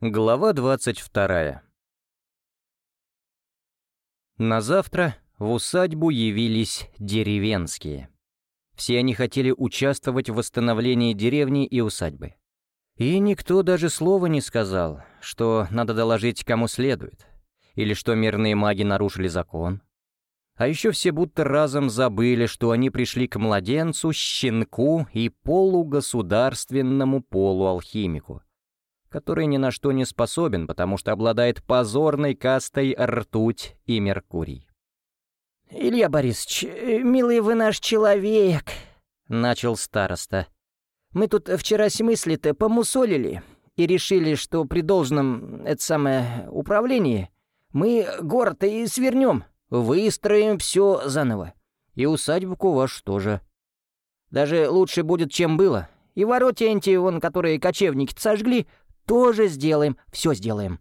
Глава 22 На завтра в усадьбу явились деревенские. Все они хотели участвовать в восстановлении деревни и усадьбы. И никто даже слова не сказал, что надо доложить кому следует, или что мирные маги нарушили закон. А еще все будто разом забыли, что они пришли к младенцу, щенку и полугосударственному полуалхимику — который ни на что не способен, потому что обладает позорной кастой ртуть и меркурий. «Илья Борисович, милый вы наш человек», — начал староста. «Мы тут вчера с мысли-то помусолили и решили, что при должном, это самое, управлении мы город и свернем, выстроим все заново. И усадьбу вашу тоже. Даже лучше будет, чем было. И ворота эти, вон, которые кочевники сожгли, тоже сделаем, все сделаем.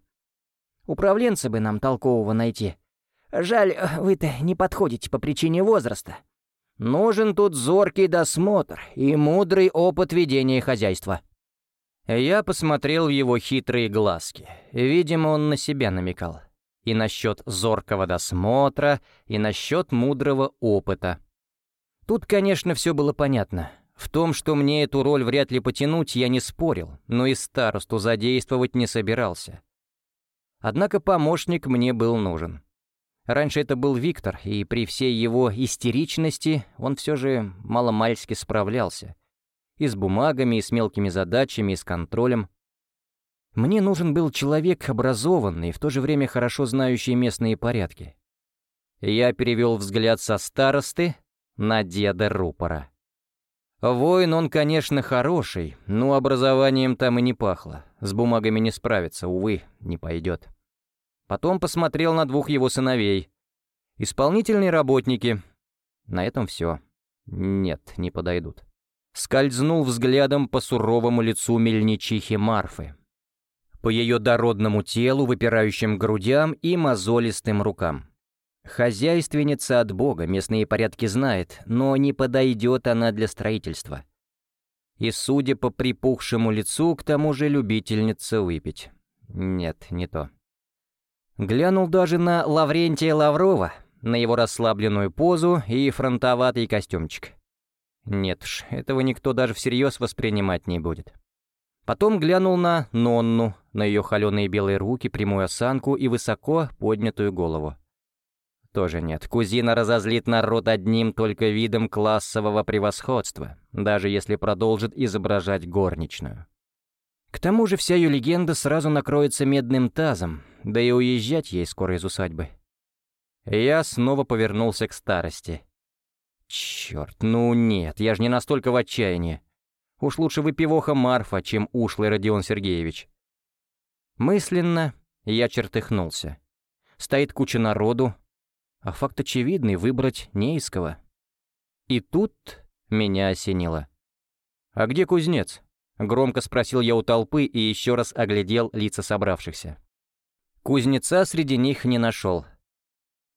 Управленца бы нам толкового найти. Жаль, вы-то не подходите по причине возраста. Нужен тут зоркий досмотр и мудрый опыт ведения хозяйства». Я посмотрел в его хитрые глазки. Видимо, он на себя намекал. И насчет зоркого досмотра, и насчет мудрого опыта. Тут, конечно, все было понятно. В том, что мне эту роль вряд ли потянуть, я не спорил, но и старосту задействовать не собирался. Однако помощник мне был нужен. Раньше это был Виктор, и при всей его истеричности он все же маломальски справлялся. И с бумагами, и с мелкими задачами, и с контролем. Мне нужен был человек образованный, в то же время хорошо знающий местные порядки. Я перевел взгляд со старосты на деда Рупора. Воин он, конечно, хороший, но образованием там и не пахло. С бумагами не справится, увы, не пойдет. Потом посмотрел на двух его сыновей. Исполнительные работники. На этом все. Нет, не подойдут. Скользнул взглядом по суровому лицу мельничихи Марфы. По ее дородному телу, выпирающим грудям и мозолистым рукам. Хозяйственница от бога, местные порядки знает, но не подойдет она для строительства. И, судя по припухшему лицу, к тому же любительница выпить. Нет, не то. Глянул даже на Лаврентия Лаврова, на его расслабленную позу и фронтоватый костюмчик. Нет уж, этого никто даже всерьез воспринимать не будет. Потом глянул на Нонну, на ее холеные белые руки, прямую осанку и высоко поднятую голову. Тоже нет. Кузина разозлит народ одним только видом классового превосходства, даже если продолжит изображать горничную. К тому же вся ее легенда сразу накроется медным тазом, да и уезжать ей скоро из усадьбы. Я снова повернулся к старости. Черт, ну нет, я же не настолько в отчаянии. Уж лучше выпивоха Марфа, чем ушлый Родион Сергеевич. Мысленно я чертыхнулся. Стоит куча народу, а факт очевидный — выбрать не из кого. И тут меня осенило. «А где кузнец?» — громко спросил я у толпы и еще раз оглядел лица собравшихся. Кузнеца среди них не нашел.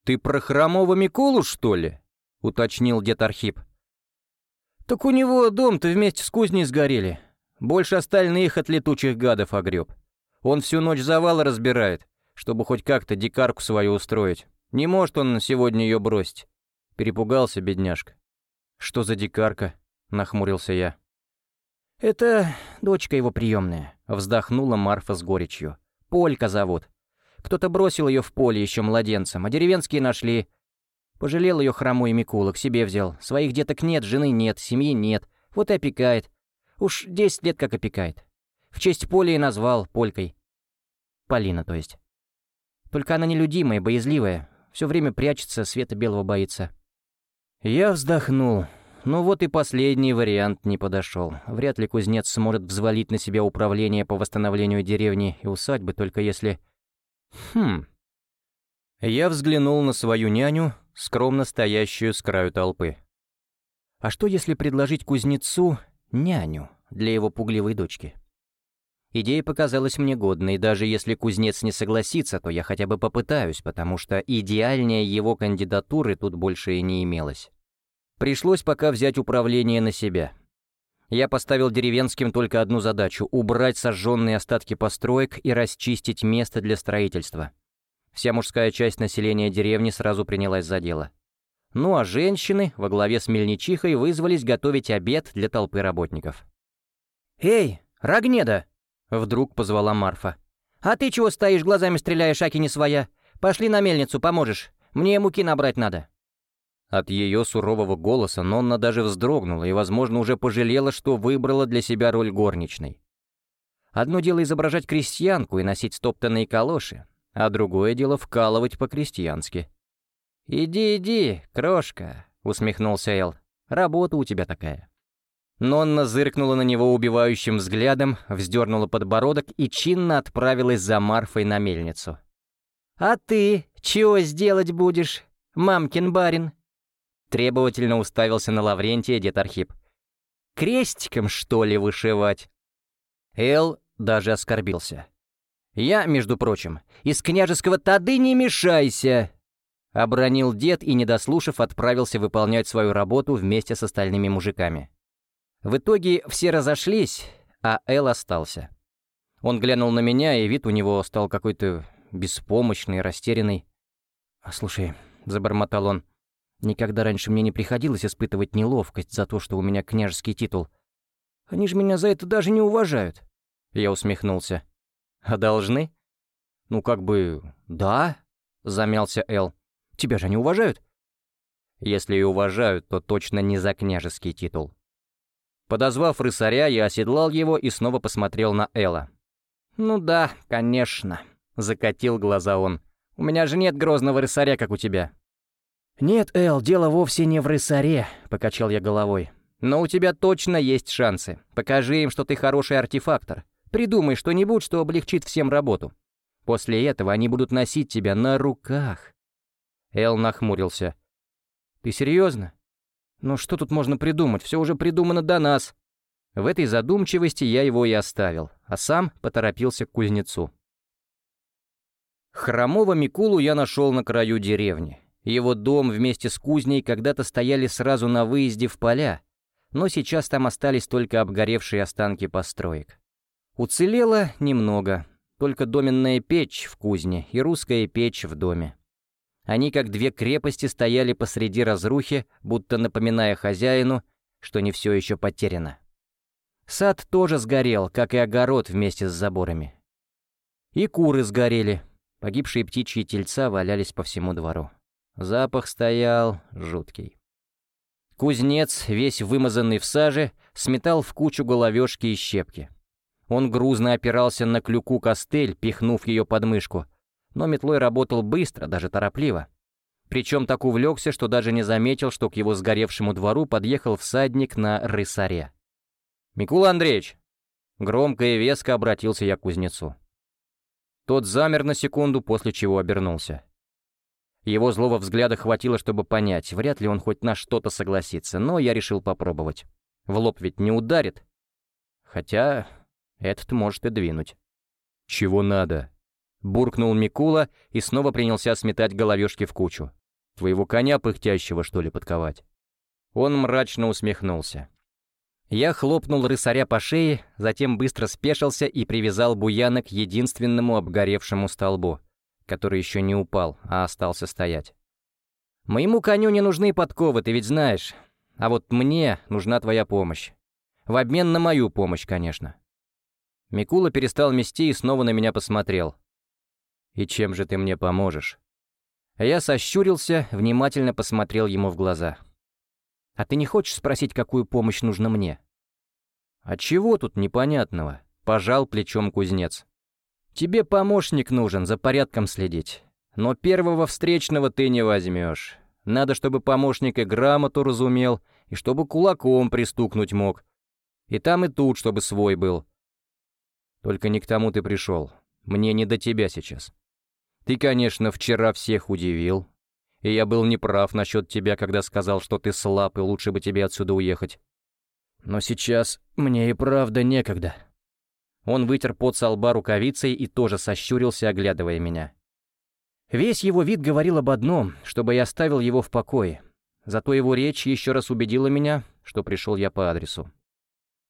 «Ты про хромого Миколу, что ли?» — уточнил дед Архип. «Так у него дом-то вместе с кузней сгорели. Больше остальных от летучих гадов огреб. Он всю ночь завалы разбирает, чтобы хоть как-то дикарку свою устроить. Не может он сегодня ее бросить. Перепугался бедняжка. «Что за дикарка?» — нахмурился я. «Это дочка его приемная», — вздохнула Марфа с горечью. «Полька зовут. Кто-то бросил ее в поле еще младенцем, а деревенские нашли. Пожалел ее хромой Микула, к себе взял. Своих деток нет, жены нет, семьи нет. Вот и опекает. Уж десять лет как опекает. В честь Поли и назвал Полькой. Полина, то есть. Только она нелюдимая, боязливая, все время прячется, света белого боится. Я вздохнул. Ну вот и последний вариант не подошел. Вряд ли кузнец сможет взвалить на себя управление по восстановлению деревни и усадьбы, только если... Хм... Я взглянул на свою няню, скромно стоящую с краю толпы. А что если предложить кузнецу няню для его пугливой дочки? Идея показалась мне годной, даже если кузнец не согласится, то я хотя бы попытаюсь, потому что идеальнее его кандидатуры тут больше и не имелось. Пришлось пока взять управление на себя. Я поставил деревенским только одну задачу — убрать сожженные остатки построек и расчистить место для строительства. Вся мужская часть населения деревни сразу принялась за дело. Ну а женщины во главе с мельничихой вызвались готовить обед для толпы работников. «Эй, Рогнеда!» — вдруг позвала Марфа. «А ты чего стоишь, глазами стреляешь, аки не своя? Пошли на мельницу, поможешь. Мне муки набрать надо». От ее сурового голоса Нонна даже вздрогнула и, возможно, уже пожалела, что выбрала для себя роль горничной. Одно дело изображать крестьянку и носить стоптанные калоши, а другое дело вкалывать по-крестьянски. «Иди, иди, крошка», — усмехнулся Эл. «Работа у тебя такая». Нонна зыркнула на него убивающим взглядом, вздернула подбородок и чинно отправилась за Марфой на мельницу. «А ты чего сделать будешь, мамкин барин?» Требовательно уставился на Лаврентия дед Архип. «Крестиком, что ли, вышивать?» Эл даже оскорбился. «Я, между прочим, из княжеского тады не мешайся!» Обронил дед и, не дослушав, отправился выполнять свою работу вместе с остальными мужиками. В итоге все разошлись, а Эл остался. Он глянул на меня, и вид у него стал какой-то беспомощный, растерянный. «А «Слушай», — забормотал он, Никогда раньше мне не приходилось испытывать неловкость за то, что у меня княжеский титул. Они же меня за это даже не уважают. Я усмехнулся. А должны? Ну, как бы, да, замялся Эл. Тебя же не уважают? Если и уважают, то точно не за княжеский титул. Подозвав рысаря, я оседлал его и снова посмотрел на Элла. «Ну да, конечно», — закатил глаза он. «У меня же нет грозного рысаря, как у тебя. «Нет, Эл, дело вовсе не в рысаре», — покачал я головой. «Но у тебя точно есть шансы. Покажи им, что ты хороший артефактор. Придумай что-нибудь, что облегчит всем работу. После этого они будут носить тебя на руках». Эл нахмурился. «Ты серьезно? Ну что тут можно придумать? Все уже придумано до нас». В этой задумчивости я его и оставил, а сам поторопился к кузнецу. Хромого Микулу я нашел на краю деревни. Его дом вместе с кузней когда-то стояли сразу на выезде в поля, но сейчас там остались только обгоревшие останки построек. Уцелело немного, только доменная печь в кузне и русская печь в доме. Они как две крепости стояли посреди разрухи, будто напоминая хозяину, что не все еще потеряно. Сад тоже сгорел, как и огород вместе с заборами. И куры сгорели, погибшие птичьи тельца валялись по всему двору. Запах стоял жуткий. Кузнец, весь вымазанный в саже, сметал в кучу головешки и щепки. Он грузно опирался на клюку костыль, пихнув ее под мышку, но метлой работал быстро, даже торопливо. Причем так увлекся, что даже не заметил, что к его сгоревшему двору подъехал всадник на рысаре. «Микула Андреевич!» Громко и веско обратился я к кузнецу. Тот замер на секунду, после чего обернулся. Его злого взгляда хватило, чтобы понять, вряд ли он хоть на что-то согласится, но я решил попробовать. В лоб ведь не ударит. Хотя этот может и двинуть. «Чего надо?» Буркнул Микула и снова принялся сметать головешки в кучу. «Твоего коня пыхтящего, что ли, подковать?» Он мрачно усмехнулся. Я хлопнул рысаря по шее, затем быстро спешился и привязал буяна к единственному обгоревшему столбу — который еще не упал, а остался стоять. «Моему коню не нужны подковы, ты ведь знаешь. А вот мне нужна твоя помощь. В обмен на мою помощь, конечно». Микула перестал мести и снова на меня посмотрел. «И чем же ты мне поможешь?» Я сощурился, внимательно посмотрел ему в глаза. «А ты не хочешь спросить, какую помощь нужна мне?» «А чего тут непонятного?» — пожал плечом кузнец. Тебе помощник нужен, за порядком следить. Но первого встречного ты не возьмешь. Надо, чтобы помощник и грамоту разумел, и чтобы кулаком пристукнуть мог. И там, и тут, чтобы свой был. Только не к тому ты пришел. Мне не до тебя сейчас. Ты, конечно, вчера всех удивил. И я был неправ насчет тебя, когда сказал, что ты слаб, и лучше бы тебе отсюда уехать. Но сейчас мне и правда некогда. Он вытер пот со лба рукавицей и тоже сощурился, оглядывая меня. Весь его вид говорил об одном, чтобы я оставил его в покое. Зато его речь еще раз убедила меня, что пришел я по адресу.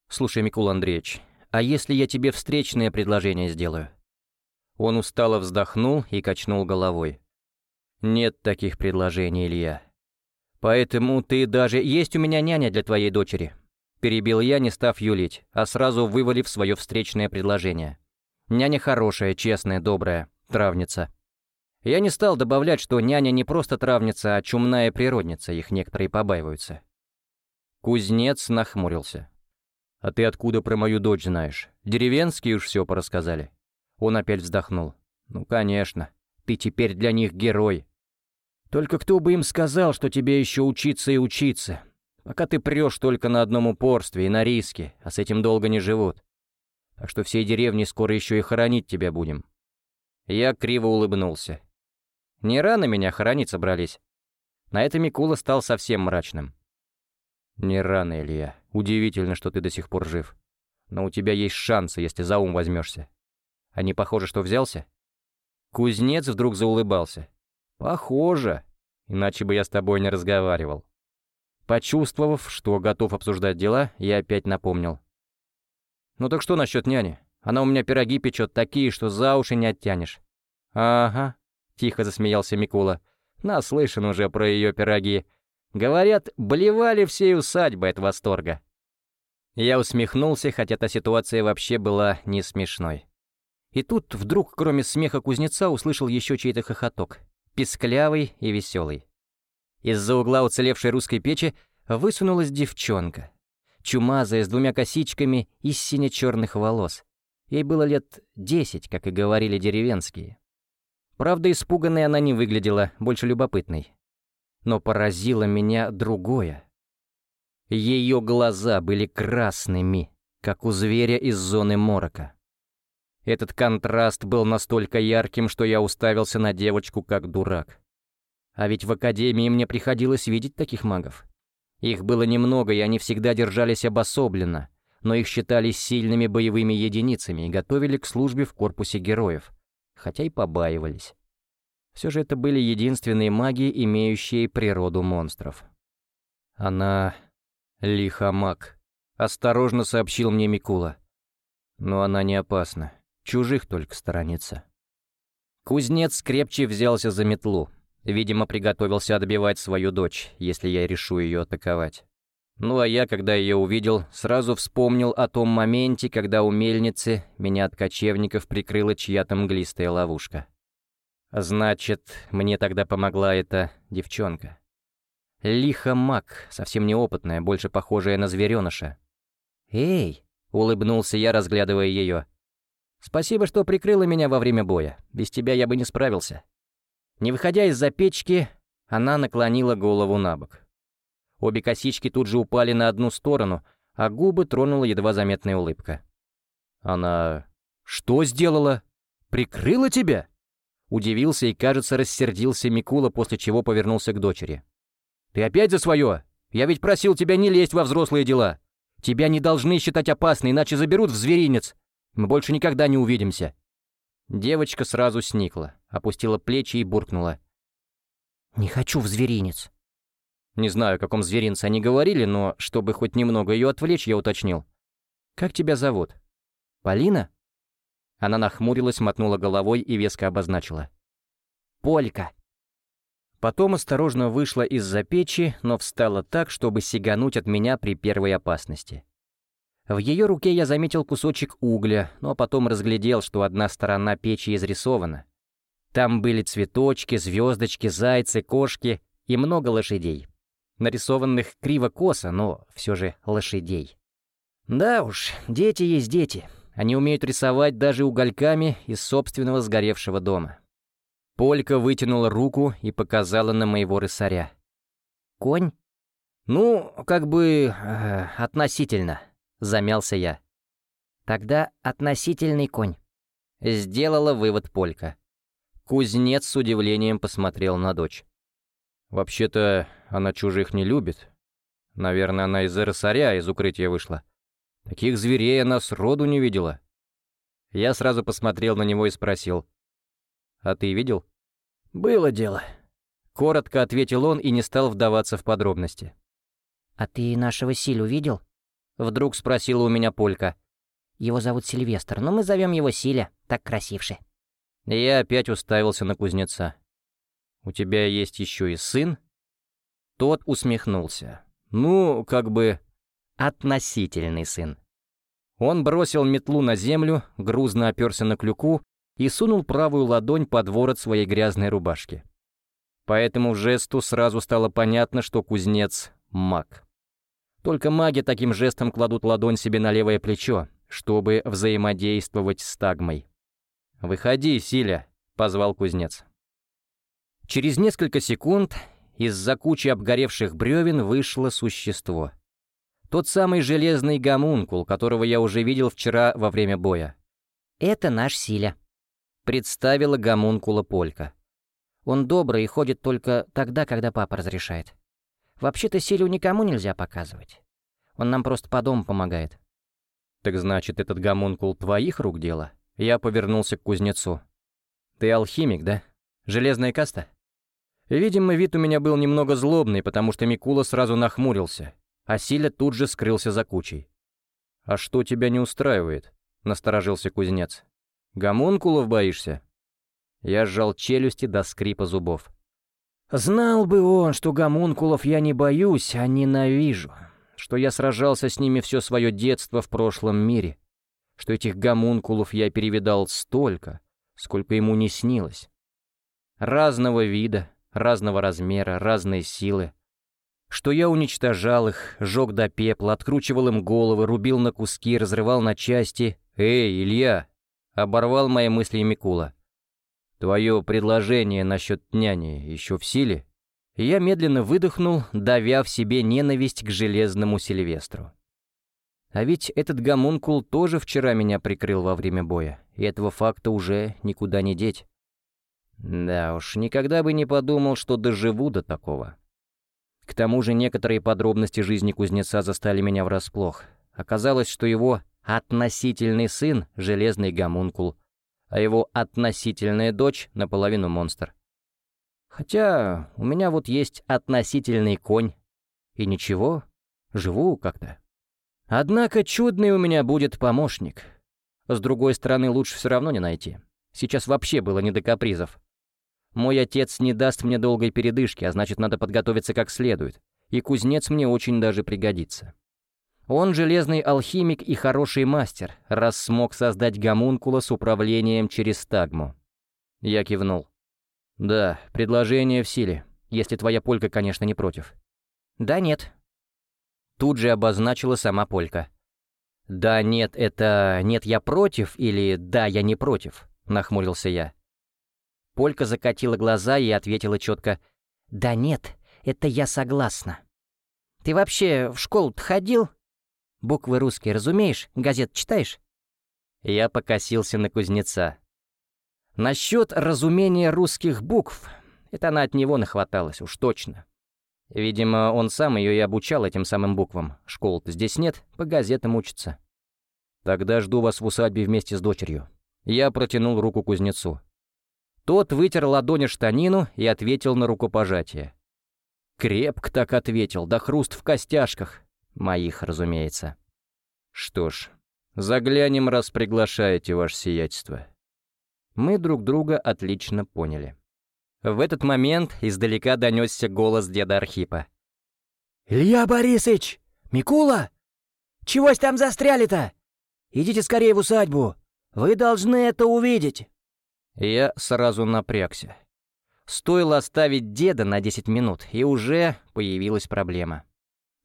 «Слушай, Микул Андреевич, а если я тебе встречное предложение сделаю?» Он устало вздохнул и качнул головой. «Нет таких предложений, Илья. Поэтому ты даже... Есть у меня няня для твоей дочери». Перебил я, не став юлить, а сразу вывалив свое встречное предложение. Няня хорошая, честная, добрая, травница. Я не стал добавлять, что няня не просто травница, а чумная природница, их некоторые побаиваются. Кузнец нахмурился. «А ты откуда про мою дочь знаешь? Деревенские уж все порассказали». Он опять вздохнул. «Ну, конечно. Ты теперь для них герой. Только кто бы им сказал, что тебе еще учиться и учиться? Пока ты прешь только на одном упорстве и на риске, а с этим долго не живут. Так что всей деревни скоро еще и хоронить тебя будем». Я криво улыбнулся. Не рано меня хоронить собрались. На это Микула стал совсем мрачным. «Не рано, Илья. Удивительно, что ты до сих пор жив. Но у тебя есть шансы, если за ум возьмешься. А не похоже, что взялся?» Кузнец вдруг заулыбался. «Похоже. Иначе бы я с тобой не разговаривал». Почувствовав, что готов обсуждать дела, я опять напомнил. «Ну так что насчет няни? Она у меня пироги печет такие, что за уши не оттянешь». «Ага», — тихо засмеялся Микула. «Наслышан уже про ее пироги. Говорят, блевали всей усадьбой от восторга». Я усмехнулся, хотя та ситуация вообще была не смешной. И тут вдруг, кроме смеха кузнеца, услышал еще чей-то хохоток. Песклявый и веселый. Из-за угла уцелевшей русской печи высунулась девчонка. Чумазая, с двумя косичками из сине-черных волос. Ей было лет десять, как и говорили деревенские. Правда, испуганной она не выглядела, больше любопытной. Но поразило меня другое. Ее глаза были красными, как у зверя из зоны морока. Этот контраст был настолько ярким, что я уставился на девочку как дурак. А ведь в академии мне приходилось видеть таких магов. Их было немного, и они всегда держались обособленно, но их считали сильными боевыми единицами и готовили к службе в корпусе героев, хотя и побаивались. Все же это были единственные маги, имеющие природу монстров. Она... лихомаг, осторожно сообщил мне Микула. Но она не опасна. Чужих только сторонится. Кузнец крепче взялся за метлу. Видимо, приготовился отбивать свою дочь, если я решу ее атаковать. Ну а я, когда ее увидел, сразу вспомнил о том моменте, когда у мельницы меня от кочевников прикрыла чья-то мглистая ловушка. Значит, мне тогда помогла эта девчонка. Лиха маг, совсем неопытная, больше похожая на звереныша. «Эй!» — улыбнулся я, разглядывая ее. Спасибо, что прикрыла меня во время боя. Без тебя я бы не справился». Не выходя из-за печки, она наклонила голову на бок. Обе косички тут же упали на одну сторону, а губы тронула едва заметная улыбка. «Она... что сделала? Прикрыла тебя?» Удивился и, кажется, рассердился Микула, после чего повернулся к дочери. «Ты опять за свое? Я ведь просил тебя не лезть во взрослые дела. Тебя не должны считать опасной, иначе заберут в зверинец. Мы больше никогда не увидимся». Девочка сразу сникла, опустила плечи и буркнула. «Не хочу в зверинец». Не знаю, о каком зверинце они говорили, но, чтобы хоть немного ее отвлечь, я уточнил. «Как тебя зовут?» «Полина?» Она нахмурилась, мотнула головой и веско обозначила. «Полька». Потом осторожно вышла из-за печи, но встала так, чтобы сигануть от меня при первой опасности. В ее руке я заметил кусочек угля, но потом разглядел, что одна сторона печи изрисована. Там были цветочки, звездочки, зайцы, кошки и много лошадей. Нарисованных криво-косо, но все же лошадей. Да уж, дети есть дети. Они умеют рисовать даже угольками из собственного сгоревшего дома. Полька вытянула руку и показала на моего рысаря. «Конь?» «Ну, как бы... Э, относительно», Замялся я. Тогда относительный конь. Сделала вывод Полька. Кузнец с удивлением посмотрел на дочь. «Вообще-то она чужих не любит. Наверное, она из-за рысаря из укрытия вышла. Таких зверей она сроду не видела». Я сразу посмотрел на него и спросил. «А ты видел?» «Было дело», — коротко ответил он и не стал вдаваться в подробности. «А ты нашего Силю видел?» Вдруг спросила у меня Полька. «Его зовут Сильвестр, но мы зовем его Силя, так красивше». Я опять уставился на кузнеца. «У тебя есть еще и сын?» Тот усмехнулся. «Ну, как бы...» «Относительный сын». Он бросил метлу на землю, грузно оперся на клюку и сунул правую ладонь под ворот своей грязной рубашки. По этому жесту сразу стало понятно, что кузнец — маг. Только маги таким жестом кладут ладонь себе на левое плечо, чтобы взаимодействовать с тагмой. «Выходи, Силя», — позвал кузнец. Через несколько секунд из-за кучи обгоревших бревен вышло существо. Тот самый железный гомункул, которого я уже видел вчера во время боя. «Это наш Силя», — представила гомункула Полька. «Он добрый и ходит только тогда, когда папа разрешает. Вообще-то Силю никому нельзя показывать. Он нам просто по дому помогает». «Так значит, этот гомункул твоих рук дело?» Я повернулся к кузнецу. «Ты алхимик, да? Железная каста?» Видимо, вид у меня был немного злобный, потому что Микула сразу нахмурился, а Силя тут же скрылся за кучей. «А что тебя не устраивает?» — насторожился кузнец. «Гомункулов боишься?» Я сжал челюсти до скрипа зубов. «Знал бы он, что гомункулов я не боюсь, а ненавижу, что я сражался с ними все свое детство в прошлом мире, что этих гомункулов я перевидал столько, сколько ему не снилось. Разного вида, разного размера, разной силы. Что я уничтожал их, жег до пепла, откручивал им головы, рубил на куски, разрывал на части. «Эй, Илья!» — оборвал мои мысли Микула. «Твое предложение насчет няни еще в силе?» Я медленно выдохнул, давя в себе ненависть к железному Сильвестру. А ведь этот гомункул тоже вчера меня прикрыл во время боя, и этого факта уже никуда не деть. Да уж, никогда бы не подумал, что доживу до такого. К тому же некоторые подробности жизни кузнеца застали меня врасплох. Оказалось, что его относительный сын — железный гомункул, а его относительная дочь — наполовину монстр. Хотя у меня вот есть относительный конь. И ничего, живу как-то. Однако чудный у меня будет помощник. С другой стороны, лучше все равно не найти. Сейчас вообще было не до капризов. Мой отец не даст мне долгой передышки, а значит, надо подготовиться как следует. И кузнец мне очень даже пригодится. Он железный алхимик и хороший мастер, раз смог создать гомункула с управлением через тагму. Я кивнул. «Да, предложение в силе, если твоя полька, конечно, не против». «Да нет, Тут же обозначила сама Полька. «Да нет, это нет, я против» или «да, я не против», — нахмурился я. Полька закатила глаза и ответила четко «Да нет, это я согласна». «Ты вообще в школу ходил? Буквы русские разумеешь? Газет читаешь?» Я покосился на кузнеца. Насчет разумения русских букв, это она от него нахваталась, уж точно. Видимо, он сам ее и обучал этим самым буквам. Школ-то здесь нет, по газетам учится. Тогда жду вас в усадьбе вместе с дочерью. Я протянул руку кузнецу. Тот вытер ладони штанину и ответил на рукопожатие. Крепко так ответил, да хруст в костяшках. Моих, разумеется. Что ж, заглянем, раз приглашаете, ваше сиятельство. Мы друг друга отлично поняли. В этот момент издалека донесся голос деда Архипа. «Илья Борисыч! Микула! Чегось там застряли-то? Идите скорее в усадьбу! Вы должны это увидеть!» Я сразу напрягся. Стоило оставить деда на 10 минут, и уже появилась проблема.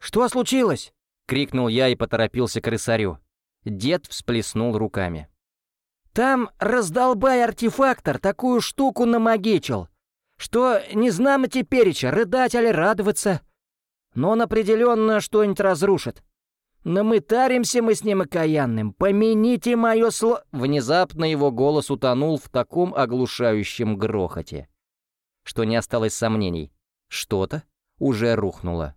«Что случилось?» — крикнул я и поторопился к рысарю. Дед всплеснул руками. «Там раздолбай-артефактор такую штуку намагичил что не знамо тепереча, рыдать или радоваться. Но он определенно что-нибудь разрушит. Но мы таримся мы с ним окаянным, помяните мое слово...» Внезапно его голос утонул в таком оглушающем грохоте, что не осталось сомнений. Что-то уже рухнуло.